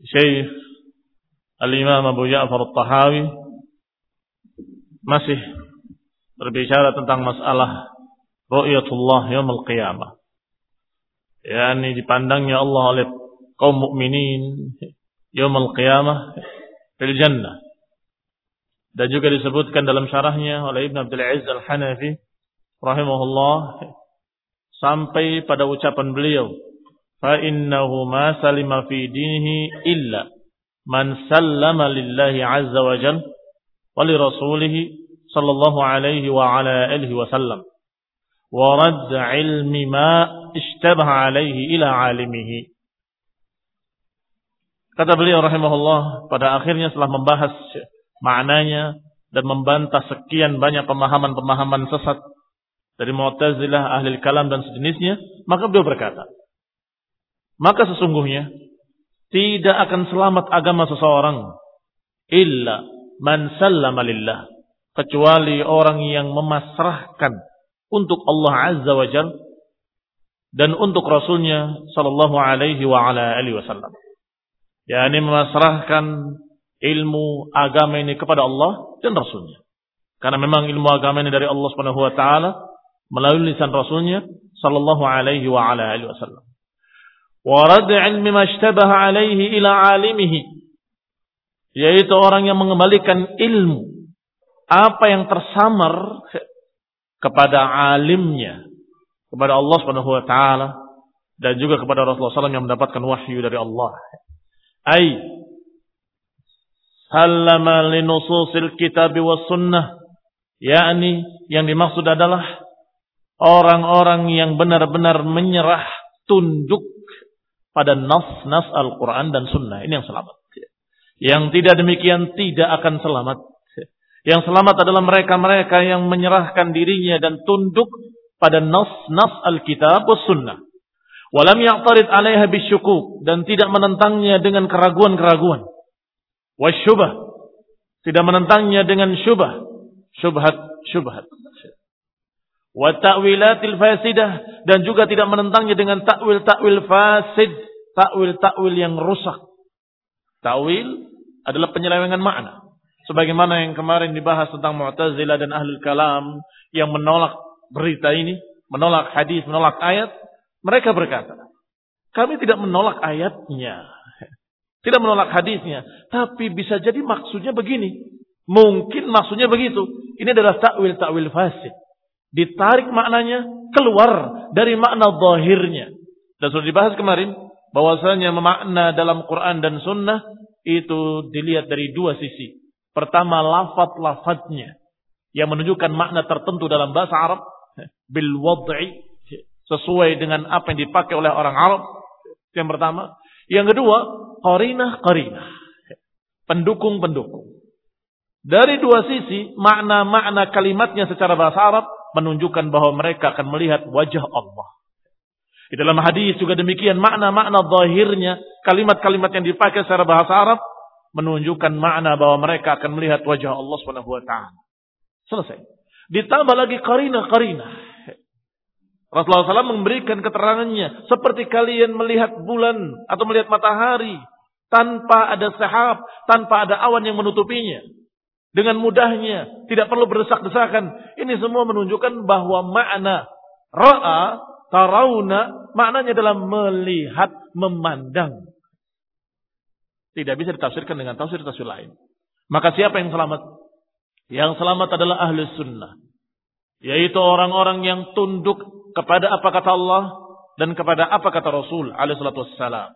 Syekh Al-Imam Abu Ja'far Al-Tahawi masih berbicara tentang masalah ru'yatullah yaumul qiyamah. yakni dipandangnya Allah oleh kaum mukminin yaumul qiyamah fil jannah. Dan juga disebutkan dalam syarahnya oleh Ibn Abdul Aziz Al-Hanafi rahimahullah sampai pada ucapan beliau fa innahuma salima fi dinihi illa man sallama lillahi azza wa jal wa li rasulih sallallahu alaihi wa ala alihi wa sallam. Wa radd ilmi ma ishtabaha alaihi ila alimihi. Kata beliau rahimahullah pada akhirnya setelah membahas maknanya dan membantah sekian banyak pemahaman-pemahaman sesat dari Mu'tazilah, Ahlul Kalam dan sejenisnya, maka beliau berkata, maka sesungguhnya tidak akan selamat agama seseorang illa man sallama lillah kecuali orang yang memasrahkan untuk Allah Azza wa Jal dan untuk Rasulnya Sallallahu Alaihi wa ala alihi Wasallam. yakni memasrahkan ilmu agama ini kepada Allah dan Rasulnya. Karena memang ilmu agama ini dari Allah Subhanahu Wa Taala melalui lisan Rasulnya Sallallahu Alaihi wa ala alihi Wasallam. Warad ilmi mashtabaha alaihi ila alimihi. Yaitu orang yang mengembalikan ilmu. Apa yang tersamar kepada alimnya. Kepada Allah subhanahu wa ta'ala. Dan juga kepada Rasulullah SAW yang mendapatkan wahyu dari Allah. Ay. Sallama linususil kitab wa sunnah. yakni yang dimaksud adalah orang-orang yang benar-benar menyerah tunduk pada nas-nas Al-Quran dan Sunnah. Ini yang selamat. Yang tidak demikian tidak akan selamat. Yang selamat adalah mereka-mereka yang menyerahkan dirinya dan tunduk pada nas-nas Al-Kitab dan Sunnah. Walam ya'tarid alaiha bisyukuk. Dan tidak menentangnya dengan keraguan-keraguan. Wasyubah. Tidak menentangnya dengan syubah. Syubhat, syubhat. Wa ta'wilatil fasidah dan juga tidak menentangnya dengan takwil-takwil fasid, takwil-takwil yang rusak. Takwil adalah penyelewengan makna. Sebagaimana yang kemarin dibahas tentang Mu'tazilah dan Ahlul Kalam yang menolak berita ini, menolak hadis, menolak ayat, mereka berkata, kami tidak menolak ayatnya, tidak menolak hadisnya, tapi bisa jadi maksudnya begini. Mungkin maksudnya begitu. Ini adalah takwil-takwil fasid ditarik maknanya keluar dari makna zahirnya. Dan sudah dibahas kemarin bahwasanya memakna dalam Quran dan Sunnah itu dilihat dari dua sisi. Pertama lafat-lafatnya yang menunjukkan makna tertentu dalam bahasa Arab bil wad'i sesuai dengan apa yang dipakai oleh orang Arab. Yang pertama, yang kedua, qarinah-qarinah. Pendukung-pendukung. Dari dua sisi, makna-makna kalimatnya secara bahasa Arab menunjukkan bahwa mereka akan melihat wajah Allah. Di dalam hadis juga demikian makna-makna zahirnya kalimat-kalimat yang dipakai secara bahasa Arab menunjukkan makna bahwa mereka akan melihat wajah Allah Subhanahu wa taala. Selesai. Ditambah lagi karina-karina. Rasulullah SAW memberikan keterangannya. Seperti kalian melihat bulan atau melihat matahari. Tanpa ada sahab, tanpa ada awan yang menutupinya. Dengan mudahnya, tidak perlu berdesak-desakan. Ini semua menunjukkan bahwa makna ra'a, tarauna, maknanya adalah melihat, memandang. Tidak bisa ditafsirkan dengan tafsir-tafsir lain. Maka siapa yang selamat? Yang selamat adalah ahli sunnah. Yaitu orang-orang yang tunduk kepada apa kata Allah dan kepada apa kata Rasul alaihi salatu wassalam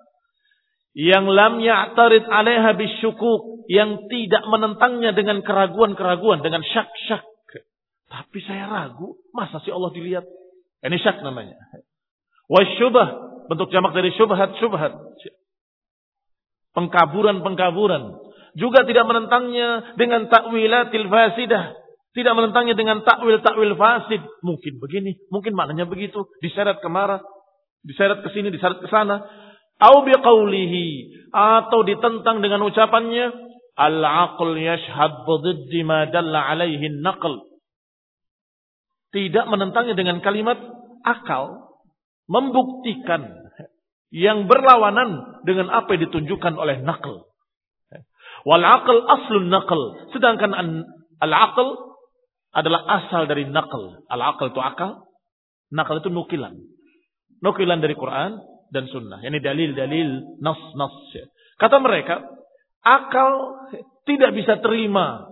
yang lam ya'tarid 'alaiha bisyukuk, yang tidak menentangnya dengan keraguan-keraguan, dengan syak-syak. Tapi saya ragu, masa sih Allah dilihat? Ini syak namanya. Wasyubah, bentuk jamak dari syubhat-syubhat. Pengkaburan-pengkaburan. Juga tidak menentangnya dengan takwilatil fasidah. Tidak menentangnya dengan takwil-takwil fasid. Mungkin begini, mungkin maknanya begitu. Diseret ke mana, diseret ke sini, diseret ke sana Au biqaulihi atau ditentang dengan ucapannya al-aql yashhad bididdi ma dalla alaihi naql. Tidak menentangnya dengan kalimat akal membuktikan yang berlawanan dengan apa yang ditunjukkan oleh naql. Wal aql aslun naql. Sedangkan al-aql adalah asal dari naql. Al-aql itu akal, naql itu nukilan. Nukilan dari Quran, dan sunnah. Ini dalil-dalil nas-nas. Kata mereka, akal tidak bisa terima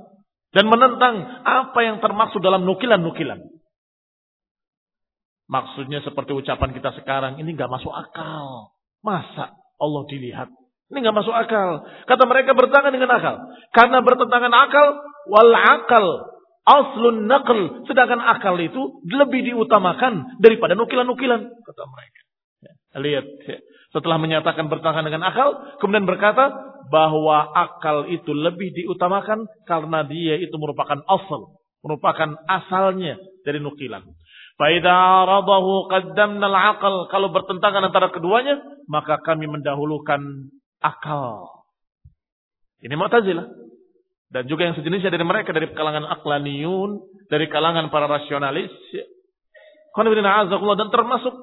dan menentang apa yang termaksud dalam nukilan-nukilan. Maksudnya seperti ucapan kita sekarang, ini nggak masuk akal. Masa Allah dilihat? Ini nggak masuk akal. Kata mereka bertentangan dengan akal. Karena bertentangan akal, wal akal aslun naql. Sedangkan akal itu lebih diutamakan daripada nukilan-nukilan. Kata mereka. Lihat, setelah menyatakan bertentangan dengan akal, kemudian berkata bahwa akal itu lebih diutamakan karena dia itu merupakan asal, merupakan asalnya dari nukilan. Faida qaddamna. Kalau bertentangan antara keduanya, maka kami mendahulukan akal. Ini Mu'tazilah. Dan juga yang sejenisnya dari mereka dari kalangan aklaniyun, dari kalangan para rasionalis. Dan termasuk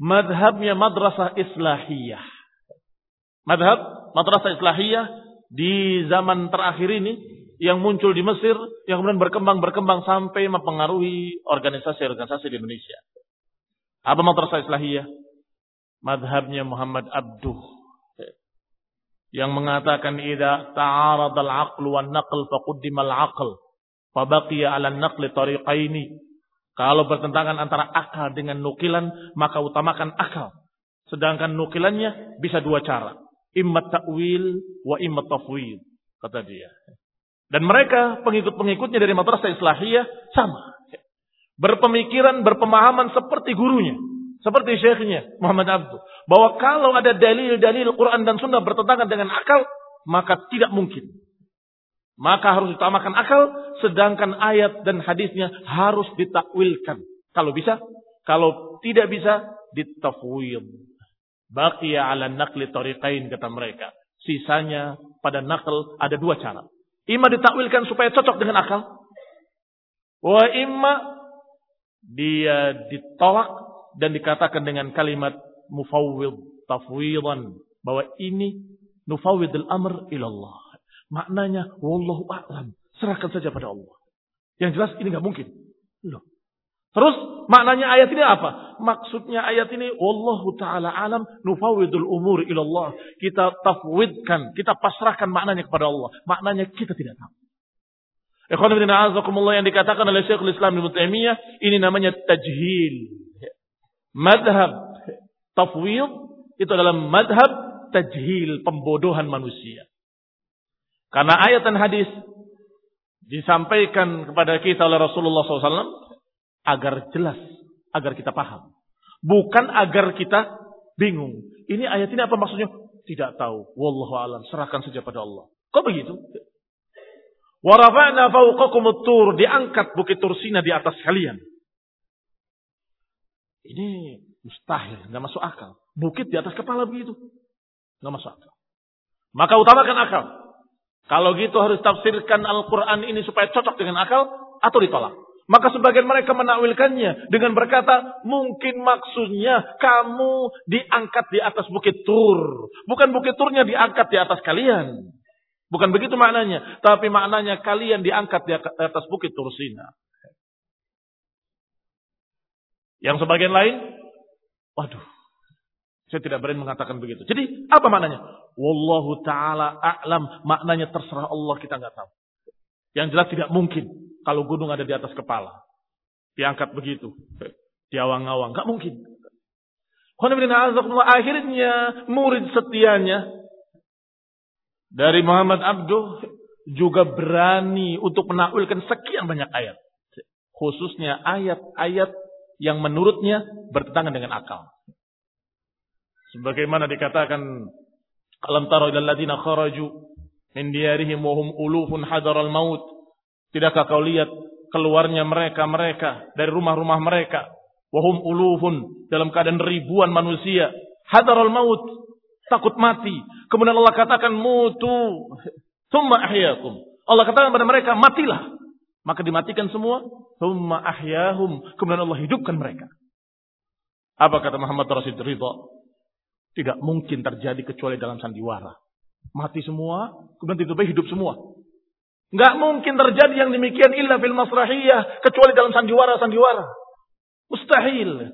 madhabnya madrasah islahiyah. Madhab madrasah islahiyah di zaman terakhir ini yang muncul di Mesir, yang kemudian berkembang-berkembang sampai mempengaruhi organisasi-organisasi di Indonesia. Apa madrasah islahiyah? Madhabnya Muhammad Abduh yang mengatakan idza ta'arad al-aql wan naql faqaddima al-aql fa baqiya 'ala an-naql tariqaini kalau bertentangan antara akal dengan nukilan, maka utamakan akal. Sedangkan nukilannya bisa dua cara. Imma ta'wil wa imma tafwid. Kata dia. Dan mereka, pengikut-pengikutnya dari madrasah islahiyah, sama. Berpemikiran, berpemahaman seperti gurunya. Seperti syekhnya, Muhammad Abdu. Bahwa kalau ada dalil-dalil Quran dan Sunnah bertentangan dengan akal, maka tidak mungkin. Maka harus ditamakan akal, sedangkan ayat dan hadisnya harus ditakwilkan. Kalau bisa, kalau tidak bisa, ditafwid. Baqiya ala nakli tariqain kata mereka. Sisanya pada nakal ada dua cara. Ima ditakwilkan supaya cocok dengan akal. Wa imma dia ditolak dan dikatakan dengan kalimat mufawwid tafwidan bahwa ini nufawwidul amr ilallah Maknanya, wallahu a'lam. Serahkan saja pada Allah. Yang jelas ini nggak mungkin. Loh. Terus maknanya ayat ini apa? Maksudnya ayat ini wallahu taala alam nufawidul umur ilallah. Kita tafwidkan, kita pasrahkan maknanya kepada Allah. Maknanya kita tidak tahu. Ikhwan bin azakumullah yang dikatakan oleh Syekhul Islam Ibnu Taimiyah ini namanya tajhil. Madhab tafwid itu adalah madhab tajhil, pembodohan manusia. Karena ayat dan hadis disampaikan kepada kita oleh Rasulullah SAW agar jelas, agar kita paham. Bukan agar kita bingung. Ini ayat ini apa maksudnya? Tidak tahu. Wallahu alam. Serahkan saja pada Allah. Kok begitu? Warafa'na fawqakum tur diangkat bukit Tursina di atas kalian. Ini mustahil, nggak masuk akal. Bukit di atas kepala begitu. Nggak masuk akal. Maka utamakan akal. Kalau gitu harus tafsirkan Al-Quran ini supaya cocok dengan akal atau ditolak. Maka sebagian mereka menakwilkannya dengan berkata, mungkin maksudnya kamu diangkat di atas bukit Tur. Bukan bukit Turnya diangkat di atas kalian. Bukan begitu maknanya. Tapi maknanya kalian diangkat di atas bukit Tursina. Yang sebagian lain, waduh, saya tidak berani mengatakan begitu. Jadi apa maknanya? Wallahu taala a'lam. Maknanya terserah Allah kita nggak tahu. Yang jelas tidak mungkin kalau gunung ada di atas kepala. Diangkat begitu. Diawang-awang. Nggak mungkin. Akhirnya murid setianya dari Muhammad Abduh juga berani untuk menakwilkan sekian banyak ayat. Khususnya ayat-ayat yang menurutnya bertentangan dengan akal. Sebagaimana dikatakan alam taro ilal ladina kharaju min diyarihim wa hum ulufun hadaral maut. Tidakkah kau lihat keluarnya mereka-mereka dari rumah-rumah mereka wahum ulufun dalam keadaan ribuan manusia hadaral maut takut mati kemudian Allah katakan mutu thumma ahyakum Allah katakan kepada mereka matilah maka dimatikan semua. Thumma ahyahum. Kemudian Allah hidupkan mereka. Apa kata Muhammad Rasid Ridha? Tidak mungkin terjadi kecuali dalam sandiwara. Mati semua, kemudian tiba-tiba hidup semua. Nggak mungkin terjadi yang demikian illa fil masrahiyah. Kecuali dalam sandiwara-sandiwara. Mustahil.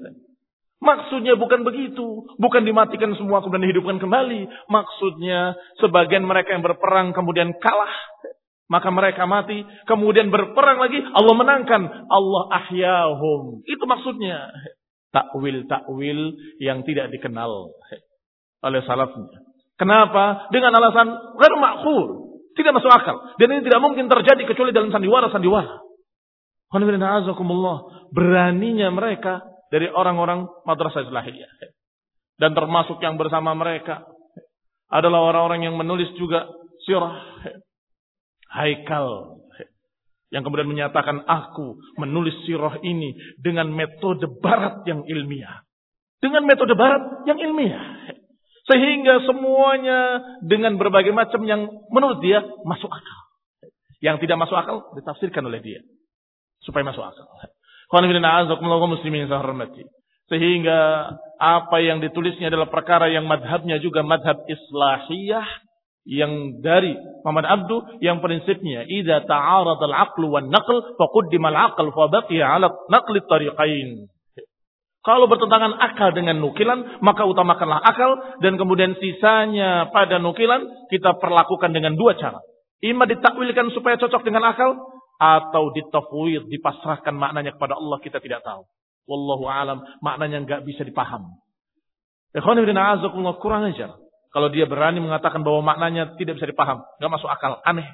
Maksudnya bukan begitu. Bukan dimatikan semua kemudian dihidupkan kembali. Maksudnya sebagian mereka yang berperang kemudian kalah. Maka mereka mati. Kemudian berperang lagi. Allah menangkan. Allah ahyahum. Itu maksudnya. Takwil-takwil yang tidak dikenal oleh salafnya. Kenapa? Dengan alasan ghair. Tidak masuk akal. Dan ini tidak mungkin terjadi kecuali dalam sandiwara-sandiwara. Beraninya mereka dari orang-orang madrasah Islahiyah. Dan termasuk yang bersama mereka adalah orang-orang yang menulis juga sirah Haikal yang kemudian menyatakan aku menulis sirah ini dengan metode barat yang ilmiah. Dengan metode barat yang ilmiah. Sehingga semuanya dengan berbagai macam yang menurut dia masuk akal. Yang tidak masuk akal ditafsirkan oleh dia. Supaya masuk akal. Sehingga apa yang ditulisnya adalah perkara yang madhabnya juga madhab islahiyah yang dari Muhammad Abdu yang prinsipnya idza ta'arad al-aql wan naql faqaddima al-aql fa baqiya 'ala naql tariqain. Kalau bertentangan akal dengan nukilan, maka utamakanlah akal dan kemudian sisanya pada nukilan kita perlakukan dengan dua cara. Ima ditakwilkan supaya cocok dengan akal atau ditafwid, dipasrahkan maknanya kepada Allah kita tidak tahu. Wallahu alam, maknanya nggak bisa dipaham. Ikhwan kurang ajar. Kalau dia berani mengatakan bahwa maknanya tidak bisa dipaham, nggak masuk akal, aneh.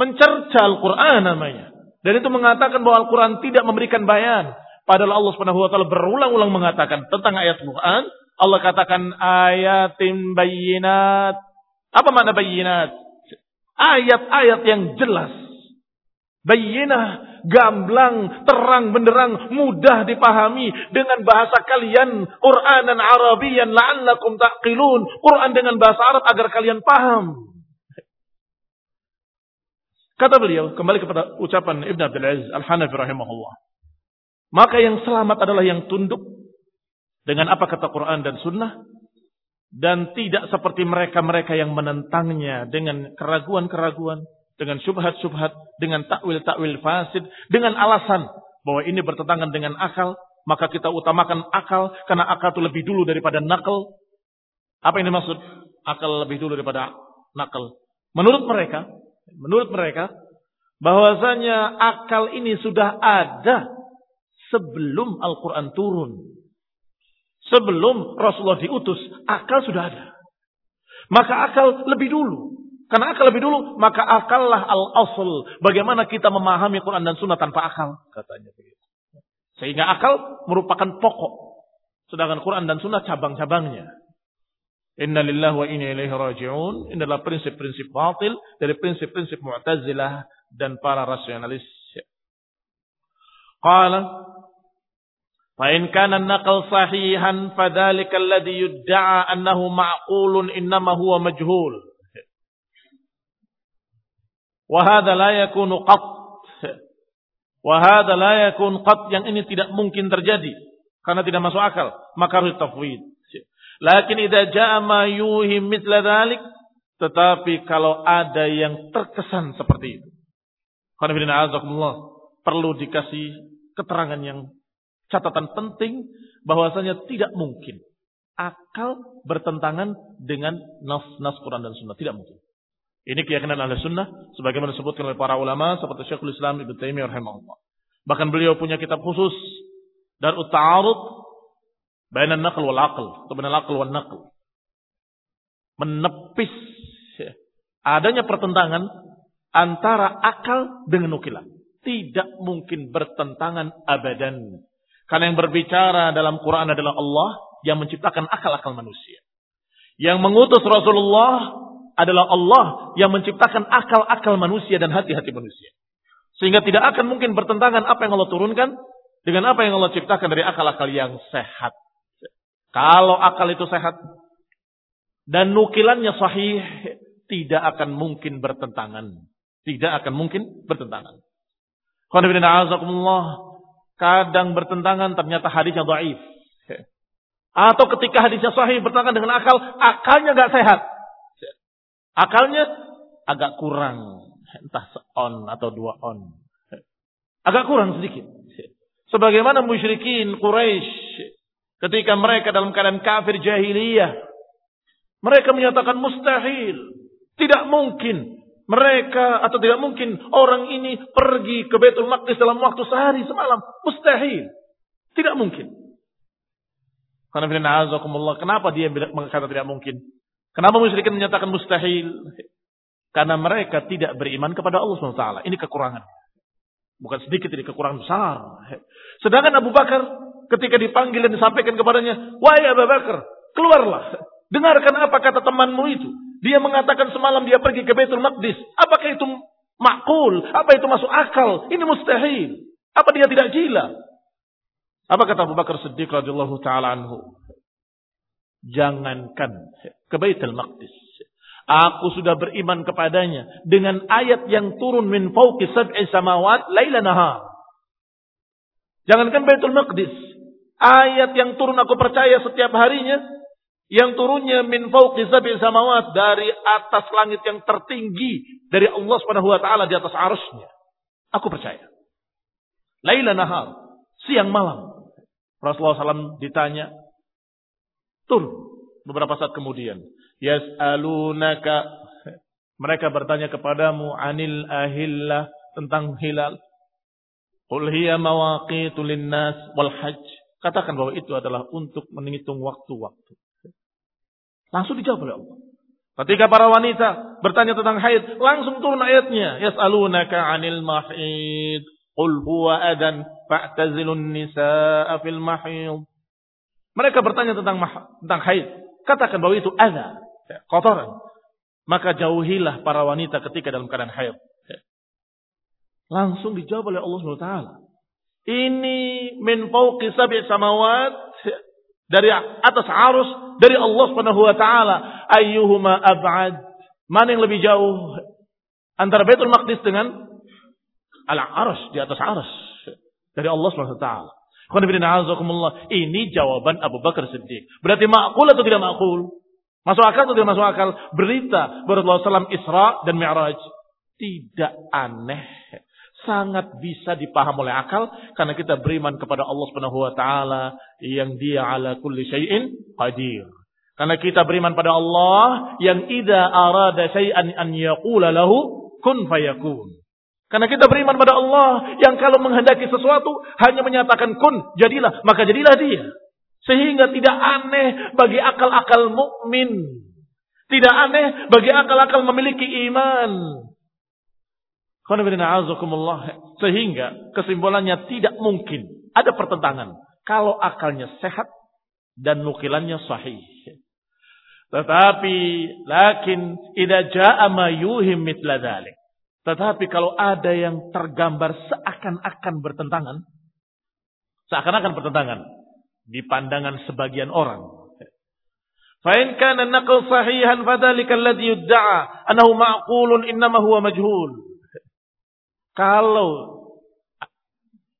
Mencerca Al-Quran namanya. Dan itu mengatakan bahwa Al-Quran tidak memberikan bayan. Padahal Allah Subhanahu wa taala berulang-ulang mengatakan tentang ayat Quran, Allah katakan ayatin bayinat. Apa makna bayinat? Ayat-ayat yang jelas. Bayinah gamblang, terang benderang, mudah dipahami dengan bahasa kalian, Qur'anan Arabian la'allakum taqilun. Quran dengan bahasa Arab agar kalian paham. Kata beliau, kembali kepada ucapan Ibn Abdul Aziz Al-Hanafi rahimahullah. Maka yang selamat adalah yang tunduk dengan apa kata Quran dan Sunnah. Dan tidak seperti mereka-mereka yang menentangnya dengan keraguan-keraguan dengan syubhat-syubhat, dengan takwil-takwil fasid, dengan alasan bahwa ini bertentangan dengan akal, maka kita utamakan akal karena akal itu lebih dulu daripada nakal. Apa ini maksud? Akal lebih dulu daripada nakal. Menurut mereka, menurut mereka bahwasanya akal ini sudah ada sebelum Al-Qur'an turun. Sebelum Rasulullah diutus, akal sudah ada. Maka akal lebih dulu Karena akal lebih dulu, maka akallah al-asl. Bagaimana kita memahami Quran dan Sunnah tanpa akal? Katanya begitu. Sehingga akal merupakan pokok. Sedangkan Quran dan Sunnah cabang-cabangnya. Inna lillahi wa inna ilaihi raji'un. Ini adalah prinsip-prinsip batil dari prinsip-prinsip mu'tazilah dan para rasionalis. Qala Fa in kana naqal sahihan fadzalika alladhi yudda'a annahu ma'qulun innama huwa majhul. Wa hadha la yakunu qat. Wa la yakun qat yang ini tidak mungkin terjadi karena tidak masuk akal, maka harus tafwid. Lakin idza ja'a ma yuhim mithla dhalik tetapi kalau ada yang terkesan seperti itu. Qanifidina azakumullah perlu dikasih keterangan yang catatan penting bahwasanya tidak mungkin akal bertentangan dengan nas-nas Quran dan Sunnah. Tidak mungkin. Ini keyakinan ahli sunnah sebagaimana disebutkan oleh para ulama seperti Syekhul Islam Ibnu Taimiyah rahimahullah. Bahkan beliau punya kitab khusus dan ta'arud baina naql wal aql atau baina aql wal naql. Menepis adanya pertentangan antara akal dengan nukilan. Tidak mungkin bertentangan abadan. Karena yang berbicara dalam Quran adalah Allah yang menciptakan akal-akal manusia. Yang mengutus Rasulullah adalah Allah yang menciptakan akal-akal manusia dan hati-hati manusia. Sehingga tidak akan mungkin bertentangan apa yang Allah turunkan dengan apa yang Allah ciptakan dari akal-akal yang sehat. Kalau akal itu sehat dan nukilannya sahih, tidak akan mungkin bertentangan. Tidak akan mungkin bertentangan. Kadang bertentangan ternyata hadisnya dhaif. Atau ketika hadisnya sahih bertentangan dengan akal, akalnya gak sehat. Akalnya agak kurang. Entah seon atau dua on. Agak kurang sedikit. Sebagaimana musyrikin Quraisy ketika mereka dalam keadaan kafir jahiliyah. Mereka menyatakan mustahil. Tidak mungkin mereka atau tidak mungkin orang ini pergi ke Baitul Maqdis dalam waktu sehari semalam. Mustahil. Tidak mungkin. Karena kenapa dia mengatakan tidak mungkin? Kenapa musyrikin menyatakan mustahil? Karena mereka tidak beriman kepada Allah SWT. Ini kekurangan. Bukan sedikit ini kekurangan besar. Sedangkan Abu Bakar ketika dipanggil dan disampaikan kepadanya, Wahai Abu Bakar, keluarlah. Dengarkan apa kata temanmu itu. Dia mengatakan semalam dia pergi ke Baitul Maqdis. Apakah itu makul? Apa itu masuk akal? Ini mustahil. Apa dia tidak gila? Apa kata Abu Bakar Siddiq radhiyallahu taala anhu? Jangankan ke Baitul Maqdis. Aku sudah beriman kepadanya dengan ayat yang turun min fauqi sab'i samawat laila nahar. Jangankan Baitul Maqdis. Ayat yang turun aku percaya setiap harinya yang turunnya min fauqi sab'i samawat dari atas langit yang tertinggi dari Allah Subhanahu wa taala di atas arusnya. Aku percaya. Laila nahar, siang malam. Rasulullah SAW ditanya, Turun. Beberapa saat kemudian. Yas'alunaka. Mereka bertanya kepadamu anil ahillah tentang hilal. Qul hiya mawaqitu linnas wal hajj. Katakan bahwa itu adalah untuk menghitung waktu-waktu. Langsung dijawab oleh Allah. Ketika para wanita bertanya tentang haid, langsung turun ayatnya. Yas'alunaka anil mahid. Qul huwa adan fa'tazilun nisa'a fil mahid. Mereka bertanya tentang tentang haid. Katakan bahwa itu ada kotoran. Maka jauhilah para wanita ketika dalam keadaan haid. Langsung dijawab oleh Allah SWT. Ini min fauqi sab'i samawat dari atas arus dari Allah Subhanahu wa taala ayyuhuma ab'ad mana yang lebih jauh antara Baitul Maqdis dengan al-arsh di atas arsh dari Allah Subhanahu wa taala ini jawaban Abu Bakar Siddiq. Berarti makul atau tidak makul? Masuk akal atau tidak masuk akal? Berita Rasulullah SAW Isra dan Mi'raj. Tidak aneh. Sangat bisa dipaham oleh akal. Karena kita beriman kepada Allah Subhanahu Wa Taala yang dia ala kulli syai'in qadir. Karena kita beriman pada Allah yang ida arada syai'an an yaqula lahu kun fayakun. Karena kita beriman pada Allah yang kalau menghendaki sesuatu hanya menyatakan kun, jadilah, maka jadilah dia. Sehingga tidak aneh bagi akal-akal mukmin Tidak aneh bagi akal-akal memiliki iman. Sehingga kesimpulannya tidak mungkin ada pertentangan. Kalau akalnya sehat dan nukilannya sahih. Tetapi lakin idza jaa yuhim mitla dhalik. Tetapi kalau ada yang tergambar seakan-akan bertentangan, seakan-akan bertentangan di pandangan sebagian orang. Fa in kana naql sahihan fadzalika alladhi yudda'a annahu ma'qulun innama huwa majhul. Kalau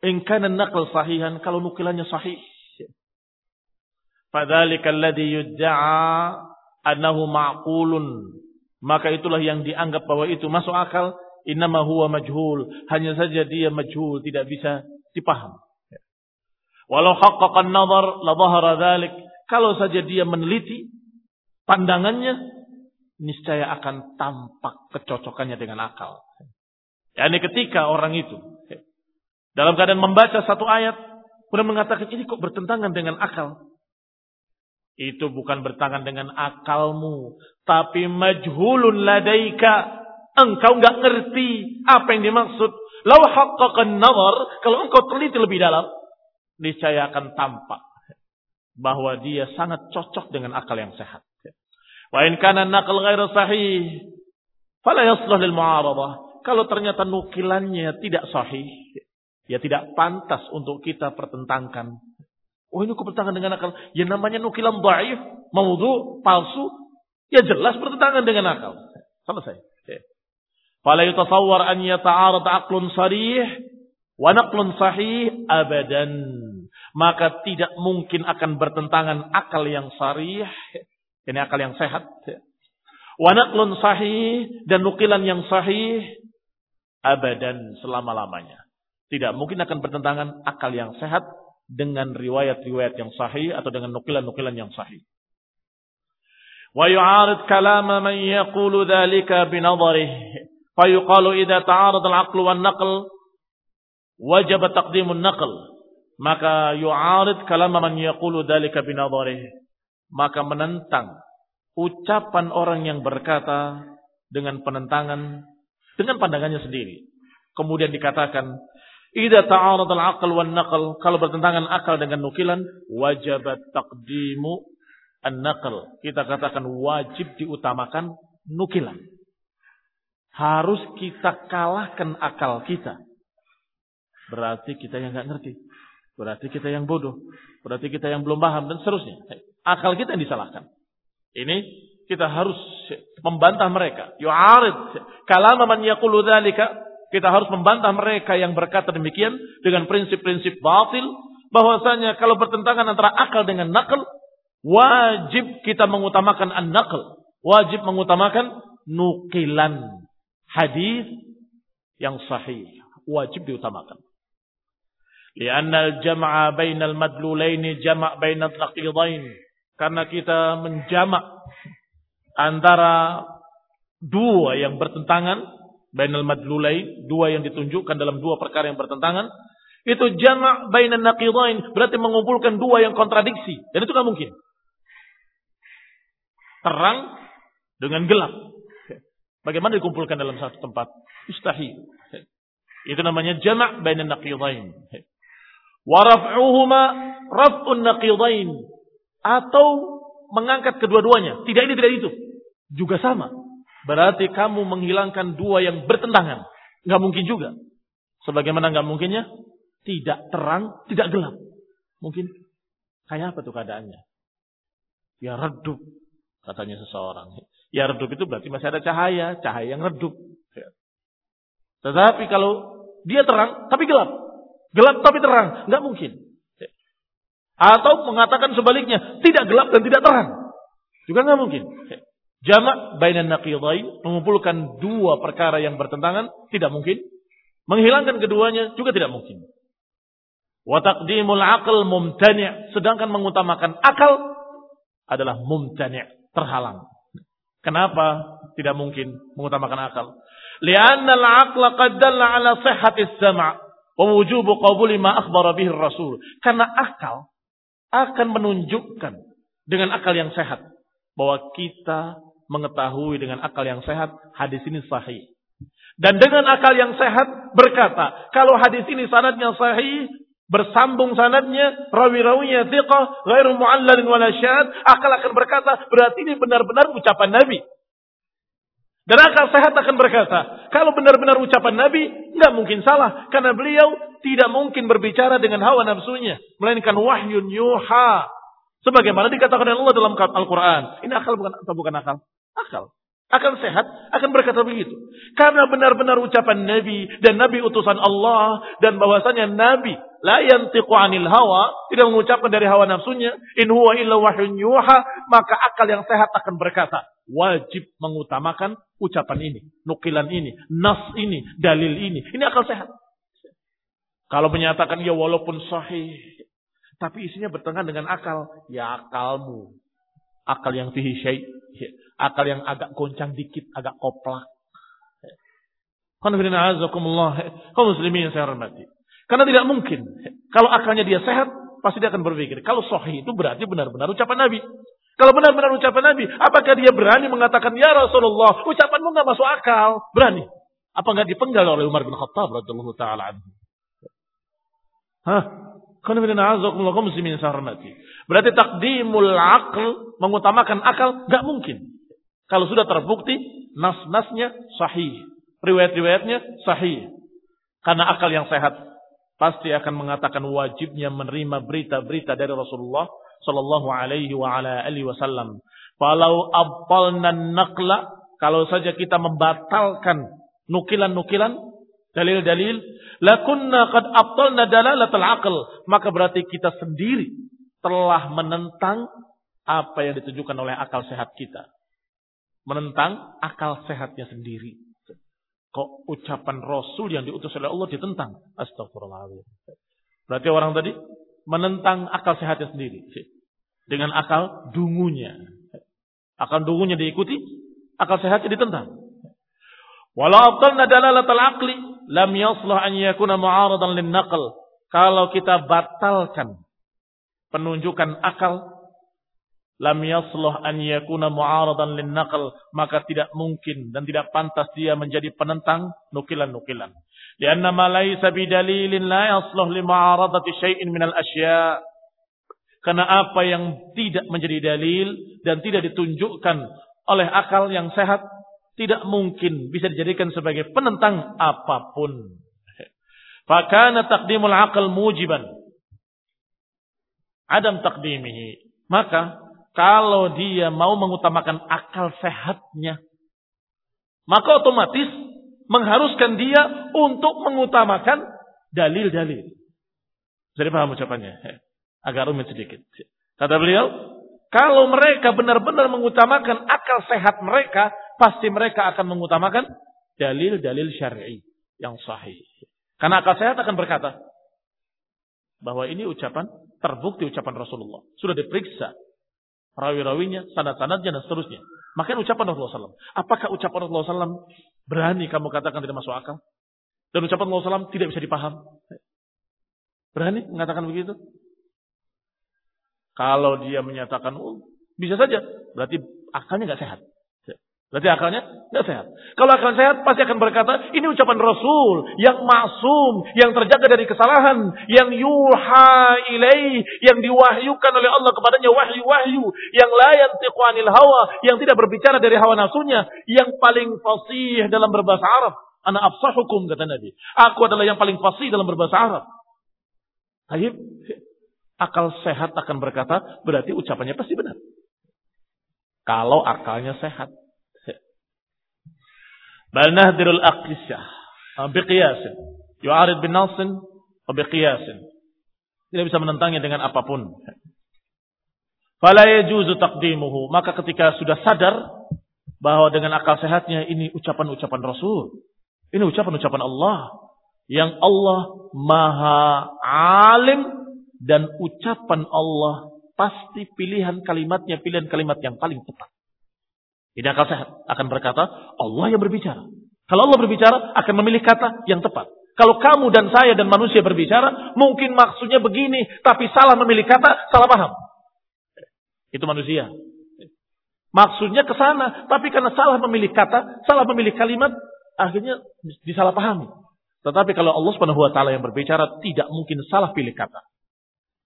in kana naql sahihan kalau nukilannya sahih. Fadzalika alladhi yudda'a annahu ma'qulun. Maka itulah yang dianggap bahwa itu masuk akal. Innama huwa majhul. Hanya saja dia majhul tidak bisa dipaham. Walau haqqaqan nazar la dhahara dhalik. Kalau saja dia meneliti pandangannya niscaya akan tampak kecocokannya dengan akal yakni ketika orang itu dalam keadaan membaca satu ayat kemudian mengatakan ini kok bertentangan dengan akal itu bukan bertangan dengan akalmu. Tapi majhulun ladaika. Engkau nggak ngerti apa yang dimaksud. Lau haqqaqan nazar. Kalau engkau teliti lebih dalam. Niscaya akan tampak. Bahwa dia sangat cocok dengan akal yang sehat. Wa in kana naql ghairu sahih. Fala yaslah lil mu'aradah. Kalau ternyata nukilannya tidak sahih. Ya tidak pantas untuk kita pertentangkan Oh ini bertentangan dengan akal. Ya namanya nukilan dhaif, maudhu, palsu. Ya jelas bertentangan dengan akal. Selesai. Fala yutasawwar an yata'arad aqlun sarih wa naqlun sahih abadan. Maka tidak mungkin akan bertentangan akal yang sarih. Ini akal yang sehat. Wa naqlun sahih dan nukilan yang sahih abadan selama-lamanya. Tidak mungkin akan bertentangan akal yang sehat dengan riwayat-riwayat yang sahih atau dengan nukilan-nukilan yang sahih. Wa yu'arid kalama man yaqulu dhalika binadharih. Fayuqalu idza ta'arad al-aql wan naql wajib taqdim an-naql. Maka yu'arid kalama man yaqulu dhalika binadharih. Maka menentang ucapan orang yang berkata dengan penentangan dengan pandangannya sendiri. Kemudian dikatakan Ida ta'arad al-aql wan naql, kalau bertentangan akal dengan nukilan, wajib taqdimu an-naql. Kita katakan wajib diutamakan nukilan. Harus kita kalahkan akal kita. Berarti kita yang nggak ngerti. Berarti kita yang bodoh. Berarti kita yang belum paham dan seterusnya. Akal kita yang disalahkan. Ini kita harus membantah mereka. Yu'arid kalama man yaqulu dzalika kita harus membantah mereka yang berkata demikian dengan prinsip-prinsip batil bahwasanya kalau bertentangan antara akal dengan nakal wajib kita mengutamakan an-naql, wajib mengutamakan nukilan hadis yang sahih, wajib diutamakan. Lianna al-jam'a bainal madlulaini jama' bainal naqidain. Karena kita menjamak antara dua yang bertentangan bainal madlulain, dua yang ditunjukkan dalam dua perkara yang bertentangan, itu jama' bainan naqidain, berarti mengumpulkan dua yang kontradiksi. Dan itu kan mungkin. Terang dengan gelap. Bagaimana dikumpulkan dalam satu tempat? Mustahil. Itu namanya jama' bainan naqidain. Wa raf'uhuma raf'un naqidain. Atau mengangkat kedua-duanya. Tidak ini, tidak itu. Juga sama. Berarti kamu menghilangkan dua yang bertentangan. Nggak mungkin juga. Sebagaimana nggak mungkinnya, tidak terang, tidak gelap. Mungkin kayak apa tuh keadaannya? Ya redup, katanya seseorang. Ya redup itu berarti masih ada cahaya, cahaya yang redup. Tetapi kalau dia terang tapi gelap, gelap tapi terang, nggak mungkin. Atau mengatakan sebaliknya, tidak gelap dan tidak terang, juga nggak mungkin. Jamak bainan naqidain, mengumpulkan dua perkara yang bertentangan, tidak mungkin. Menghilangkan keduanya juga tidak mungkin. Wa taqdimul aql mumtani', sedangkan mengutamakan akal adalah mumtani', terhalang. Kenapa tidak mungkin mengutamakan akal? Lianna al-aqla qad dalla ala sihhati sama' wa wujubu qabuli ma akhbara rasul Karena akal akan menunjukkan dengan akal yang sehat bahwa kita mengetahui dengan akal yang sehat hadis ini sahih. Dan dengan akal yang sehat berkata, kalau hadis ini sanadnya sahih, bersambung sanadnya, rawi-rawinya thiqah, ghairu mu'allalin wala syad, akal akan berkata, berarti ini benar-benar ucapan Nabi. Dan akal sehat akan berkata, kalau benar-benar ucapan Nabi, nggak mungkin salah. Karena beliau tidak mungkin berbicara dengan hawa nafsunya. Melainkan wahyun yuha. Sebagaimana dikatakan oleh Allah dalam Al-Quran. Ini akal bukan atau bukan akal? Akal akan sehat, akan berkata begitu. Karena benar-benar ucapan Nabi dan Nabi utusan Allah dan bahwasanya Nabi la yantiqu anil hawa, tidak mengucapkan dari hawa nafsunya, in huwa illa wahyun yuha, maka akal yang sehat akan berkata, wajib mengutamakan ucapan ini, nukilan ini, nas ini, dalil ini. Ini akal sehat. Kalau menyatakan ya walaupun sahih, tapi isinya bertengkar dengan akal, ya akalmu. Akal yang fihi syait akal yang agak goncang dikit, agak koplak. Kau muslimin yang saya hormati. Karena tidak mungkin. Kalau akalnya dia sehat, pasti dia akan berpikir. Kalau sahih itu berarti benar-benar ucapan Nabi. Kalau benar-benar ucapan Nabi, apakah dia berani mengatakan, Ya Rasulullah, ucapanmu nggak masuk akal? Berani. Apa nggak dipenggal oleh Umar bin Khattab radhiyallahu taala anhu? Hah? muslimin saya hormati. Berarti takdimul akal mengutamakan akal nggak mungkin. Kalau sudah terbukti nas-nasnya sahih, riwayat-riwayatnya sahih. Karena akal yang sehat pasti akan mengatakan wajibnya menerima berita-berita dari Rasulullah sallallahu alaihi wa ala alihi wasallam. Falau abtalna naqla kalau saja kita membatalkan nukilan-nukilan dalil-dalil lakunna qad abtalna dalalatul aql maka berarti kita sendiri telah menentang apa yang ditujukan oleh akal sehat kita menentang akal sehatnya sendiri. Kok ucapan Rasul yang diutus oleh Allah ditentang? Astagfirullahaladzim. Berarti orang tadi menentang akal sehatnya sendiri. Dengan akal dungunya. Akal dungunya diikuti, akal sehatnya ditentang. Walau abtalna dalalatal aqli lam yaslah an yakuna mu'aradan lin naql. Kalau kita batalkan penunjukan akal lam yasluh an yakuna mu'aradan lin naql maka tidak mungkin dan tidak pantas dia menjadi penentang nukilan-nukilan ma laysa bidalilin la yasluh li mu'aradati syai'in minal asya' karena apa yang tidak menjadi dalil dan tidak ditunjukkan oleh akal yang sehat tidak mungkin bisa dijadikan sebagai penentang apa pun. Fakana taqdimul aql mujiban. Adam taqdimihi. Maka kalau dia mau mengutamakan akal sehatnya, maka otomatis mengharuskan dia untuk mengutamakan dalil-dalil. Jadi paham ucapannya? Agak rumit sedikit. Kata beliau, kalau mereka benar-benar mengutamakan akal sehat mereka, pasti mereka akan mengutamakan dalil-dalil syar'i yang sahih. Karena akal sehat akan berkata bahwa ini ucapan terbukti ucapan Rasulullah. Sudah diperiksa rawi-rawinya, sanad-sanadnya dan seterusnya. Makanya ucapan Rasulullah SAW. Apakah ucapan Rasulullah SAW berani kamu katakan tidak masuk akal? Dan ucapan Rasulullah SAW tidak bisa dipaham? Berani mengatakan begitu? Kalau dia menyatakan, oh, bisa saja. Berarti akalnya nggak sehat. Berarti akalnya tidak sehat. Kalau akal sehat pasti akan berkata, ini ucapan Rasul yang maksum, yang terjaga dari kesalahan, yang yuha ilaih, yang diwahyukan oleh Allah kepadanya wahyu-wahyu, yang layan tiqwanil hawa, yang tidak berbicara dari hawa nafsunya, yang paling fasih dalam berbahasa Arab. Anak hukum kata Nabi. Aku adalah yang paling fasih dalam berbahasa Arab. Taib, akal sehat akan berkata, berarti ucapannya pasti benar. Kalau akalnya sehat. بل نهدر الأقيسة بقياس يعارض بالنص وبقياس tidak bisa menentangnya dengan apapun fala yajuzu taqdimuhu maka ketika sudah sadar bahwa dengan akal sehatnya ini ucapan-ucapan Rasul ini ucapan-ucapan Allah yang Allah maha alim dan ucapan Allah pasti pilihan kalimatnya pilihan kalimat yang paling tepat ini akal sehat. Akan berkata, Allah yang berbicara. Kalau Allah berbicara, akan memilih kata yang tepat. Kalau kamu dan saya dan manusia berbicara, mungkin maksudnya begini, tapi salah memilih kata, salah paham. Itu manusia. Maksudnya ke sana, tapi karena salah memilih kata, salah memilih kalimat, akhirnya disalahpahami. Tetapi kalau Allah Subhanahu wa taala yang berbicara tidak mungkin salah pilih kata.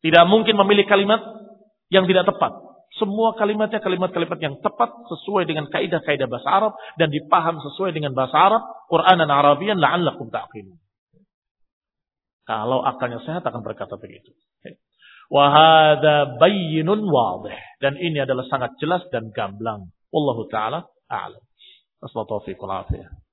Tidak mungkin memilih kalimat yang tidak tepat. Semua kalimatnya kalimat-kalimat yang tepat sesuai dengan kaidah-kaidah bahasa Arab dan dipaham sesuai dengan bahasa Arab, Quran dan Arabian la'allakum ta'qilun. Kalau akalnya sehat akan berkata begitu. Wahada bayyinun wadih. Dan ini adalah sangat jelas dan gamblang. Wallahu ta'ala a'lam. Assalamualaikum warahmatullahi wabarakatuh.